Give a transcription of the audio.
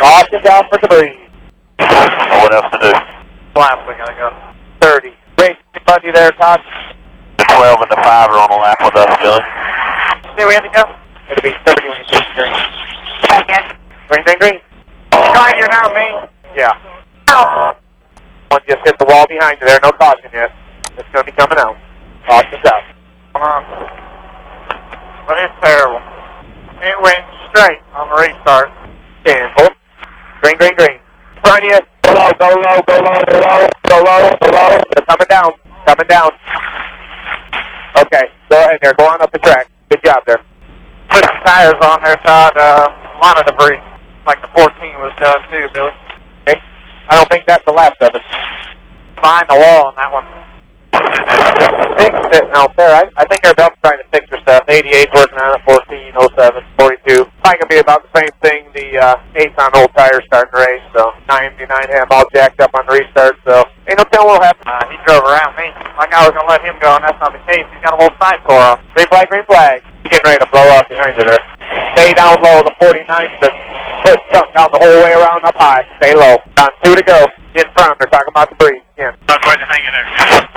Caution down for debris. What else to do? Lap, we gotta go. 30. Great, anybody there, Todd? The 12 and the 5 are on the lap with us, Billy. Say we have to go? It'll be 30 when you see green. Green, green, green. Trying oh. you now, me. Yeah. One just hit the wall behind you there, no caution yet. It's gonna be coming out. Caution's out. Come on. But it's terrible. It went straight on the restart. Cancel. Green, green, green. Front you. Go low, go low, go low, go low, go low, go low. They're coming down. Coming down. Okay, go ahead there. Go on up the track. Good job there. Put some tires on there, Todd. Uh, lot of debris. Like the 14 was done too, Billy. Okay. I don't think that's the last of it. Behind the wall on that one. Fix sitting out there. I, I think our belt's trying to fix her stuff. 88 working on it. 14, 07, 42. Probably gonna be about the same thing. The uh, 8's on old tires starting to race. So 99 have all jacked up on the restart. So ain't no telling what'll happen. Uh, he drove around me. Like I was gonna let him go, and that's not the case. He's got a little side core on. Green flag, green flag. He's getting ready to blow up behind you there. Stay down low. The 49's been put stuck down the whole way around up high. Stay low. On two to go. In front. They're talking about the breeze. Again. Not quite to hang in there.